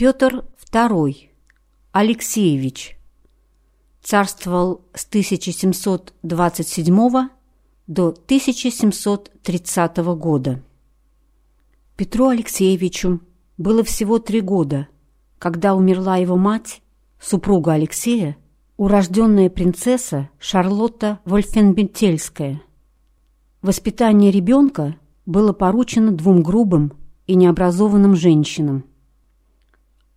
Петр II Алексеевич царствовал с 1727 до 1730 года. Петру Алексеевичу было всего три года, когда умерла его мать, супруга Алексея, урожденная принцесса Шарлотта Вольфенбентельская. Воспитание ребенка было поручено двум грубым и необразованным женщинам.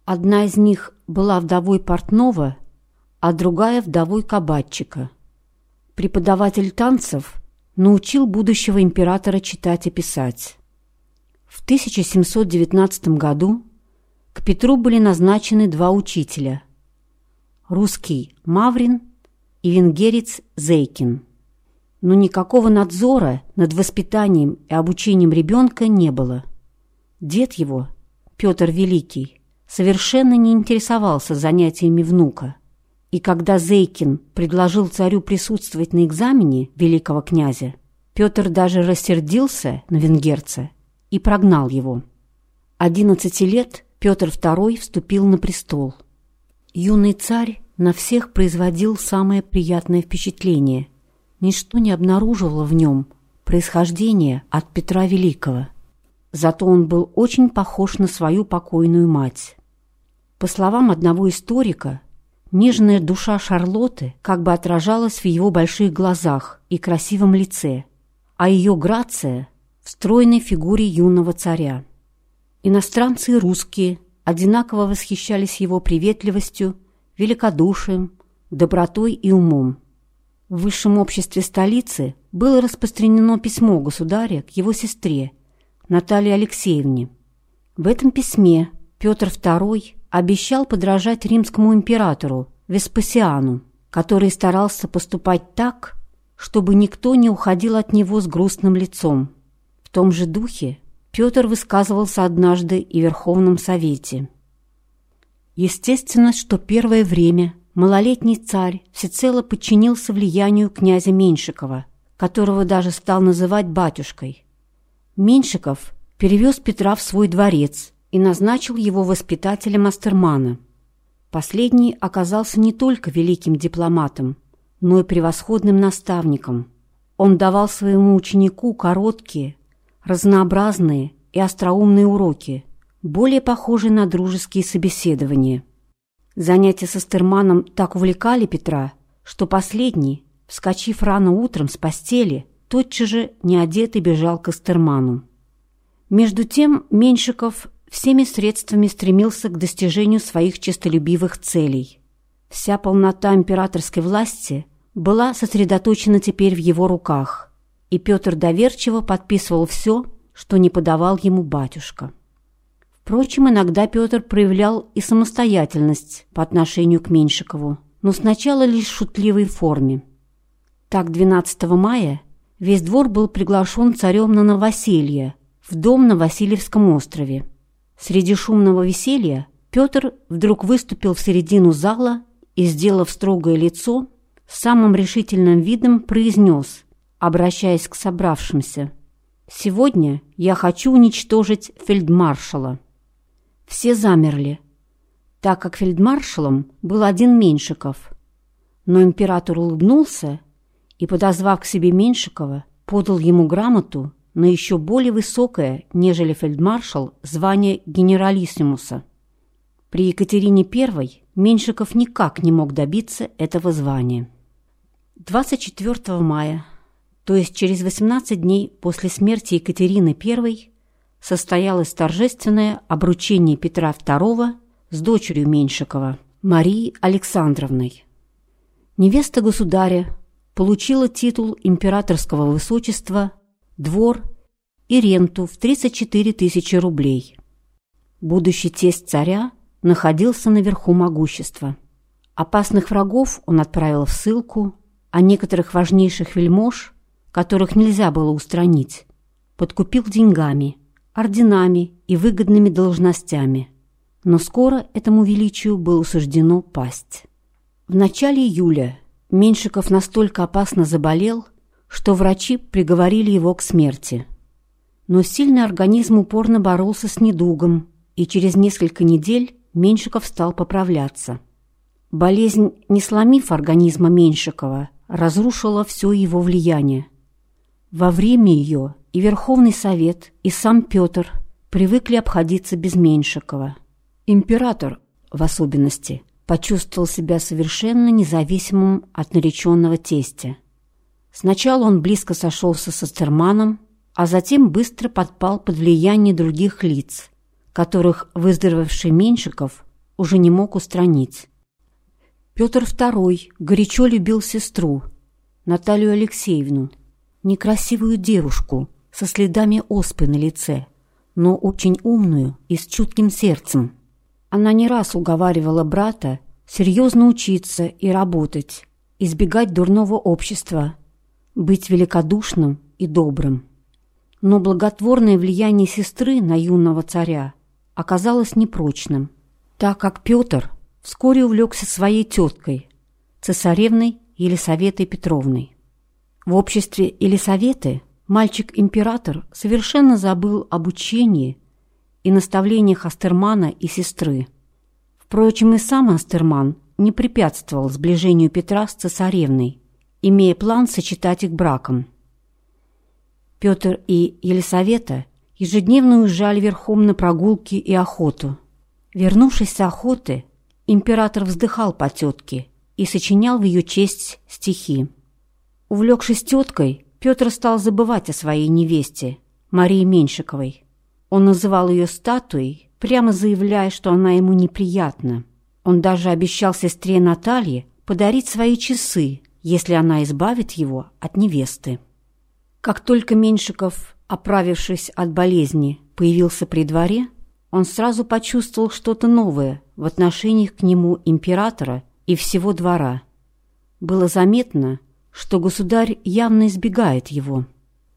Одна из них была вдовой портного, а другая — вдовой кабачика. Преподаватель танцев научил будущего императора читать и писать. В 1719 году к Петру были назначены два учителя – русский Маврин и венгерец Зейкин но никакого надзора над воспитанием и обучением ребенка не было. Дед его, Петр Великий, совершенно не интересовался занятиями внука. И когда Зейкин предложил царю присутствовать на экзамене великого князя, Петр даже рассердился на венгерца и прогнал его. Одиннадцати лет Петр II вступил на престол. Юный царь на всех производил самое приятное впечатление – ничто не обнаруживало в нем происхождения от Петра Великого. Зато он был очень похож на свою покойную мать. По словам одного историка, нежная душа Шарлотты как бы отражалась в его больших глазах и красивом лице, а ее грация — в стройной фигуре юного царя. Иностранцы и русские одинаково восхищались его приветливостью, великодушием, добротой и умом. В высшем обществе столицы было распространено письмо государя к его сестре, Наталье Алексеевне. В этом письме Петр II обещал подражать римскому императору Веспасиану, который старался поступать так, чтобы никто не уходил от него с грустным лицом. В том же духе Петр высказывался однажды и в Верховном Совете. Естественно, что первое время малолетний царь всецело подчинился влиянию князя Меньшикова, которого даже стал называть батюшкой. Меньшиков перевез Петра в свой дворец и назначил его воспитателем Астермана. Последний оказался не только великим дипломатом, но и превосходным наставником. Он давал своему ученику короткие, разнообразные и остроумные уроки, более похожие на дружеские собеседования – Занятия со Стерманом так увлекали Петра, что последний, вскочив рано утром с постели, тотчас же неодетый бежал к Астерману. Между тем Меньшиков всеми средствами стремился к достижению своих честолюбивых целей. Вся полнота императорской власти была сосредоточена теперь в его руках, и Петр доверчиво подписывал все, что не подавал ему батюшка. Впрочем, иногда Петр проявлял и самостоятельность по отношению к Меньшикову, но сначала лишь в шутливой форме. Так, 12 мая весь двор был приглашен царем на новоселье в дом на Васильевском острове. Среди шумного веселья Петр вдруг выступил в середину зала и, сделав строгое лицо, самым решительным видом произнес, обращаясь к собравшимся, «Сегодня я хочу уничтожить фельдмаршала». Все замерли, так как фельдмаршалом был один Меньшиков. Но император улыбнулся и, подозвав к себе Меньшикова, подал ему грамоту на еще более высокое, нежели фельдмаршал, звание генералиссимуса. При Екатерине I Меньшиков никак не мог добиться этого звания. 24 мая, то есть через 18 дней после смерти Екатерины I, состоялось торжественное обручение Петра II с дочерью Меньшикова, Марией Александровной. Невеста государя получила титул императорского высочества, двор и ренту в 34 тысячи рублей. Будущий тесть царя находился наверху могущества. Опасных врагов он отправил в ссылку, а некоторых важнейших вельмож, которых нельзя было устранить, подкупил деньгами – орденами и выгодными должностями. Но скоро этому величию было суждено пасть. В начале июля Меньшиков настолько опасно заболел, что врачи приговорили его к смерти. Но сильный организм упорно боролся с недугом, и через несколько недель Меньшиков стал поправляться. Болезнь, не сломив организма Меньшикова, разрушила все его влияние. Во время ее и Верховный Совет, и сам Петр привыкли обходиться без Меньшикова. Император, в особенности, почувствовал себя совершенно независимым от нареченного тестя. Сначала он близко сошелся со Стерманом, а затем быстро подпал под влияние других лиц, которых выздоровевший Меньшиков уже не мог устранить. Петр II горячо любил сестру, Наталью Алексеевну, некрасивую девушку со следами оспы на лице, но очень умную и с чутким сердцем. Она не раз уговаривала брата серьезно учиться и работать, избегать дурного общества, быть великодушным и добрым. Но благотворное влияние сестры на юного царя оказалось непрочным, так как Петр вскоре увлекся своей теткой, цесаревной Елисаветой Петровной. В обществе Елисаветы мальчик-император совершенно забыл об учении и наставлениях Астермана и сестры. Впрочем, и сам Астерман не препятствовал сближению Петра с цесаревной, имея план сочетать их браком. Петр и Елисавета ежедневно уезжали верхом на прогулки и охоту. Вернувшись с охоты, император вздыхал по тетке и сочинял в ее честь стихи. Увлекшись теткой, Петр стал забывать о своей невесте, Марии Меньшиковой. Он называл ее статуей, прямо заявляя, что она ему неприятна. Он даже обещал сестре Наталье подарить свои часы, если она избавит его от невесты. Как только Меньшиков, оправившись от болезни, появился при дворе, он сразу почувствовал что-то новое в отношениях к нему императора и всего двора. Было заметно, что государь явно избегает его.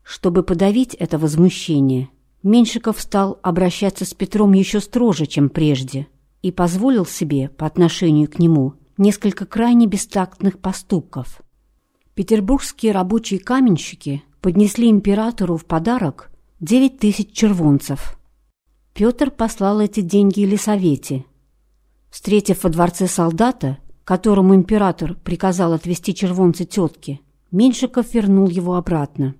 Чтобы подавить это возмущение, Меньшиков стал обращаться с Петром еще строже, чем прежде, и позволил себе по отношению к нему несколько крайне бестактных поступков. Петербургские рабочие каменщики поднесли императору в подарок девять тысяч червонцев – Петр послал эти деньги Елисавете. Встретив во дворце солдата, которому император приказал отвезти червонцы тетки, Меньшиков вернул его обратно.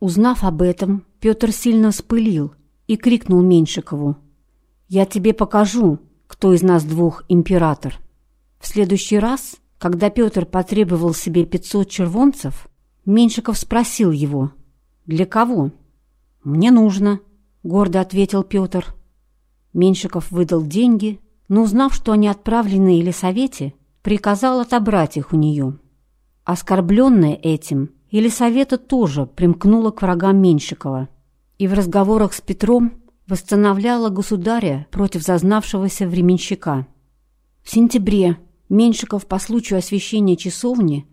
Узнав об этом, Петр сильно вспылил и крикнул Меньшикову «Я тебе покажу, кто из нас двух император». В следующий раз, когда Петр потребовал себе 500 червонцев, Меньшиков спросил его «Для кого?» «Мне нужно», — гордо ответил Петр. Меньшиков выдал деньги, но, узнав, что они отправлены Елисавете, приказал отобрать их у нее. Оскорбленная этим, Елисавета тоже примкнула к врагам Меньшикова и в разговорах с Петром восстановляла государя против зазнавшегося временщика. В сентябре Меньшиков по случаю освящения часовни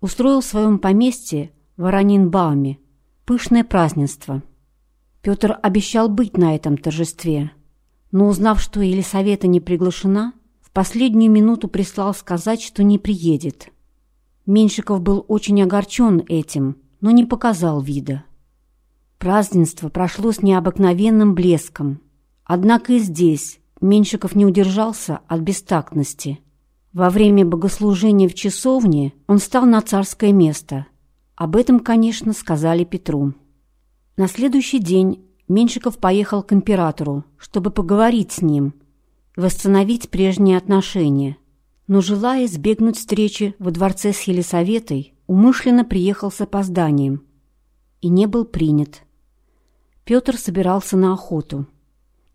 устроил в своем поместье в Аранинбауме пышное празднество – Петр обещал быть на этом торжестве, но, узнав, что Елисавета не приглашена, в последнюю минуту прислал сказать, что не приедет. Меньшиков был очень огорчен этим, но не показал вида. Празднество прошло с необыкновенным блеском. Однако и здесь Меньшиков не удержался от бестактности. Во время богослужения в часовне он стал на царское место. Об этом, конечно, сказали Петру. На следующий день Меньшиков поехал к императору, чтобы поговорить с ним, восстановить прежние отношения. Но, желая избегнуть встречи во дворце с Елисаветой, умышленно приехал с опозданием и не был принят. Петр собирался на охоту.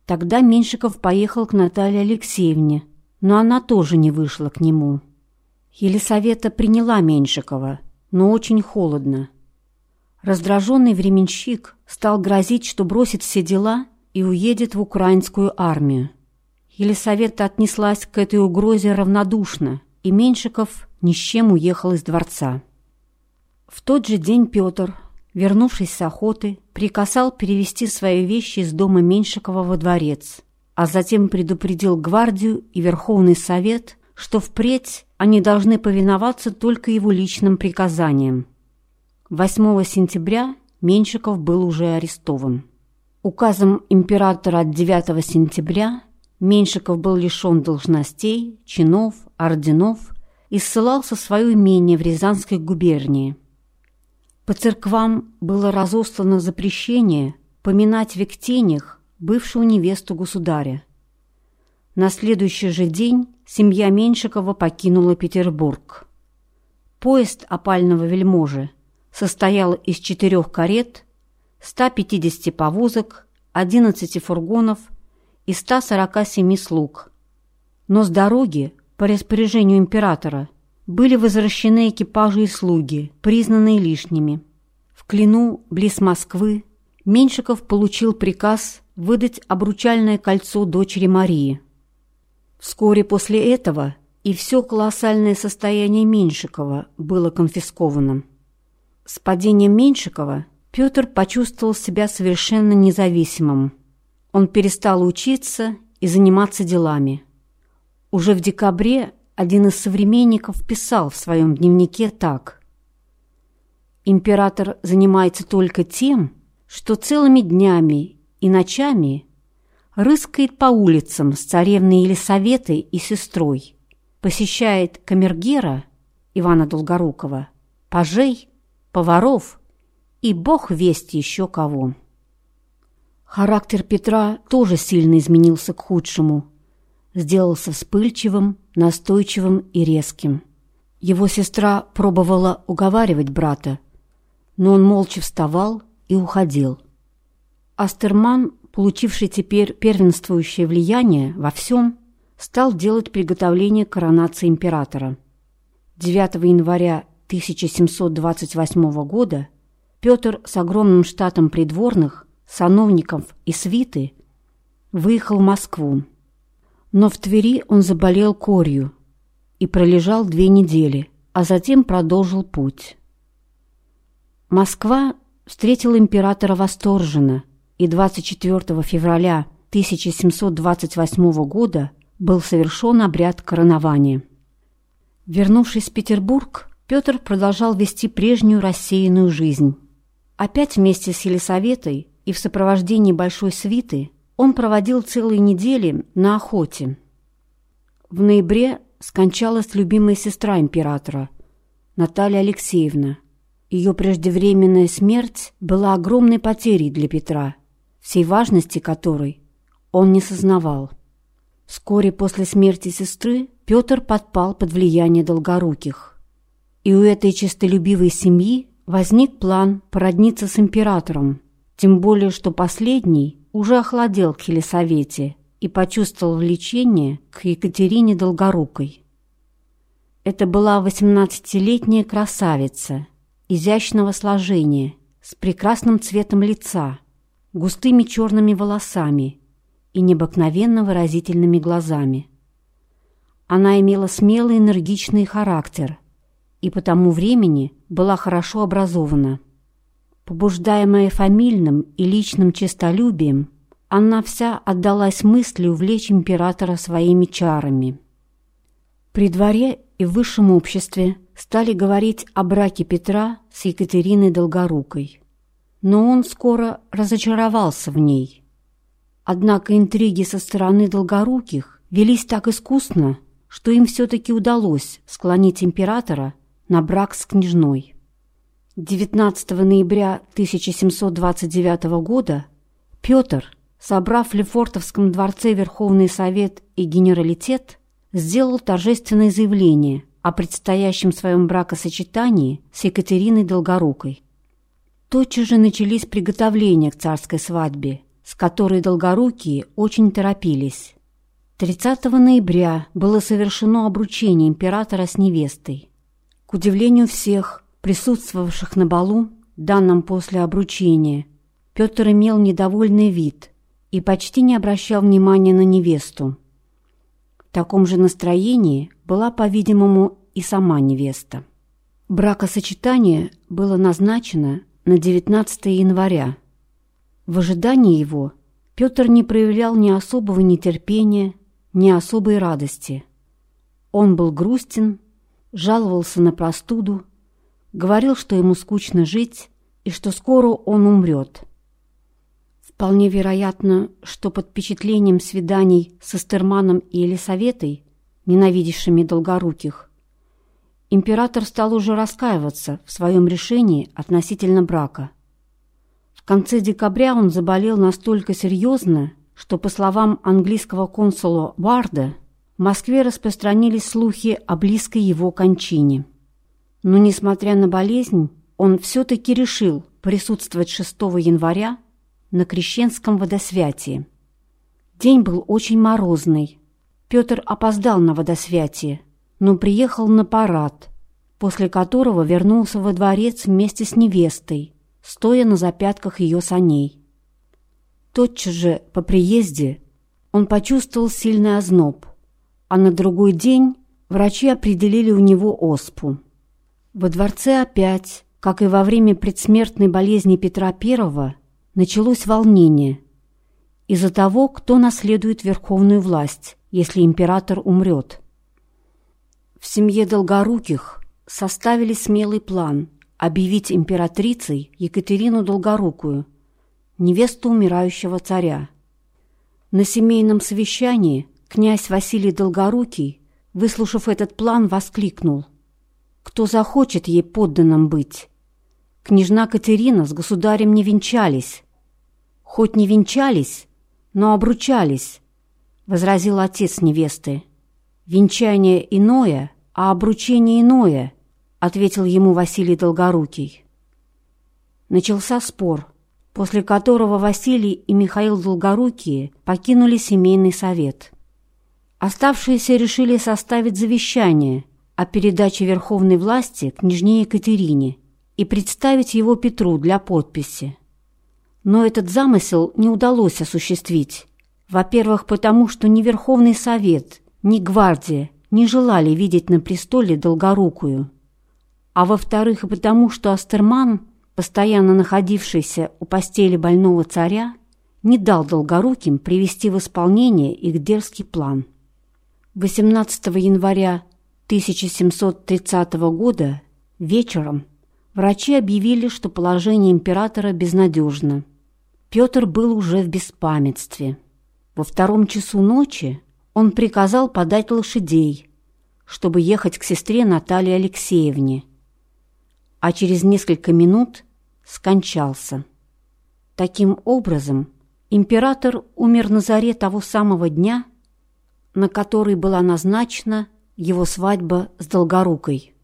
Тогда Меньшиков поехал к Наталье Алексеевне, но она тоже не вышла к нему. Елисавета приняла Меньшикова, но очень холодно. Раздраженный временщик стал грозить, что бросит все дела и уедет в украинскую армию. Елисавета отнеслась к этой угрозе равнодушно, и Меньшиков ни с чем уехал из дворца. В тот же день Петр, вернувшись с охоты, приказал перевести свои вещи из дома Меньшикова во дворец, а затем предупредил гвардию и Верховный Совет, что впредь они должны повиноваться только его личным приказаниям. 8 сентября Меньшиков был уже арестован. Указом императора от 9 сентября Меньшиков был лишен должностей, чинов, орденов и ссылался в свое имение в Рязанской губернии. По церквам было разослано запрещение поминать в Виктенях бывшую невесту государя. На следующий же день семья Меньшикова покинула Петербург. Поезд опального вельможи состоял из четырех карет, 150 повозок, 11 фургонов и 147 слуг. Но с дороги, по распоряжению императора, были возвращены экипажи и слуги, признанные лишними. В Клину, близ Москвы, Меньшиков получил приказ выдать обручальное кольцо дочери Марии. Вскоре после этого и все колоссальное состояние Меньшикова было конфисковано. С падением Меньшикова Петр почувствовал себя совершенно независимым. Он перестал учиться и заниматься делами. Уже в декабре один из современников писал в своем дневнике так. «Император занимается только тем, что целыми днями и ночами рыскает по улицам с царевной Елисаветой и сестрой, посещает камергера Ивана Долгорукова, пажей, поваров и бог весть еще кого. Характер Петра тоже сильно изменился к худшему, сделался вспыльчивым, настойчивым и резким. Его сестра пробовала уговаривать брата, но он молча вставал и уходил. Астерман получивший теперь первенствующее влияние во всем, стал делать приготовление коронации императора. 9 января 1728 года Петр с огромным штатом придворных, сановников и свиты выехал в Москву. Но в Твери он заболел корью и пролежал две недели, а затем продолжил путь. Москва встретила императора восторженно – и 24 февраля 1728 года был совершен обряд коронования. Вернувшись в Петербург, Петр продолжал вести прежнюю рассеянную жизнь. Опять вместе с Елисаветой и в сопровождении большой свиты он проводил целые недели на охоте. В ноябре скончалась любимая сестра императора, Наталья Алексеевна. Ее преждевременная смерть была огромной потерей для Петра – всей важности которой он не сознавал. Вскоре после смерти сестры Петр подпал под влияние долгоруких. И у этой честолюбивой семьи возник план породниться с императором, тем более что последний уже охладел к Елисавете и почувствовал влечение к Екатерине Долгорукой. Это была восемнадцатилетняя красавица, изящного сложения, с прекрасным цветом лица – густыми черными волосами и необыкновенно выразительными глазами. Она имела смелый энергичный характер и по тому времени была хорошо образована. Побуждаемая фамильным и личным честолюбием, она вся отдалась мысли увлечь императора своими чарами. При дворе и в высшем обществе стали говорить о браке Петра с Екатериной Долгорукой но он скоро разочаровался в ней. Однако интриги со стороны долгоруких велись так искусно, что им все-таки удалось склонить императора на брак с княжной. 19 ноября 1729 года Петр, собрав в Лефортовском дворце Верховный Совет и Генералитет, сделал торжественное заявление о предстоящем своем бракосочетании с Екатериной Долгорукой. Тотчас же начались приготовления к царской свадьбе, с которой долгорукие очень торопились. 30 ноября было совершено обручение императора с невестой. К удивлению всех, присутствовавших на балу, данном после обручения, Петр имел недовольный вид и почти не обращал внимания на невесту. В таком же настроении была, по-видимому, и сама невеста. Бракосочетание было назначено на 19 января. В ожидании его Петр не проявлял ни особого нетерпения, ни особой радости. Он был грустен, жаловался на простуду, говорил, что ему скучно жить и что скоро он умрет. Вполне вероятно, что под впечатлением свиданий с Эстерманом и Елисаветой, ненавидевшими долгоруких, император стал уже раскаиваться в своем решении относительно брака. В конце декабря он заболел настолько серьезно, что, по словам английского консула Варда, в Москве распространились слухи о близкой его кончине. Но, несмотря на болезнь, он все-таки решил присутствовать 6 января на Крещенском водосвятии. День был очень морозный. Петр опоздал на водосвятие, но приехал на парад, после которого вернулся во дворец вместе с невестой, стоя на запятках ее саней. Тотчас же по приезде он почувствовал сильный озноб, а на другой день врачи определили у него оспу. Во дворце опять, как и во время предсмертной болезни Петра I, началось волнение из-за того, кто наследует верховную власть, если император умрет. В семье Долгоруких составили смелый план объявить императрицей Екатерину Долгорукую, невесту умирающего царя. На семейном совещании князь Василий Долгорукий, выслушав этот план, воскликнул «Кто захочет ей подданным быть?» Княжна Катерина с государем не венчались, «Хоть не венчались, но обручались», — возразил отец невесты. «Венчание иное, а обручение иное», — ответил ему Василий Долгорукий. Начался спор, после которого Василий и Михаил Долгорукие покинули семейный совет. Оставшиеся решили составить завещание о передаче верховной власти княжне Екатерине и представить его Петру для подписи. Но этот замысел не удалось осуществить. Во-первых, потому что ни Верховный Совет, ни Гвардия не желали видеть на престоле Долгорукую. А во-вторых, и потому что Астерман, постоянно находившийся у постели больного царя, не дал Долгоруким привести в исполнение их дерзкий план. 18 января 1730 года вечером врачи объявили, что положение императора безнадежно – Петр был уже в беспамятстве. Во втором часу ночи он приказал подать лошадей, чтобы ехать к сестре Наталье Алексеевне, а через несколько минут скончался. Таким образом, император умер на заре того самого дня, на который была назначена его свадьба с Долгорукой.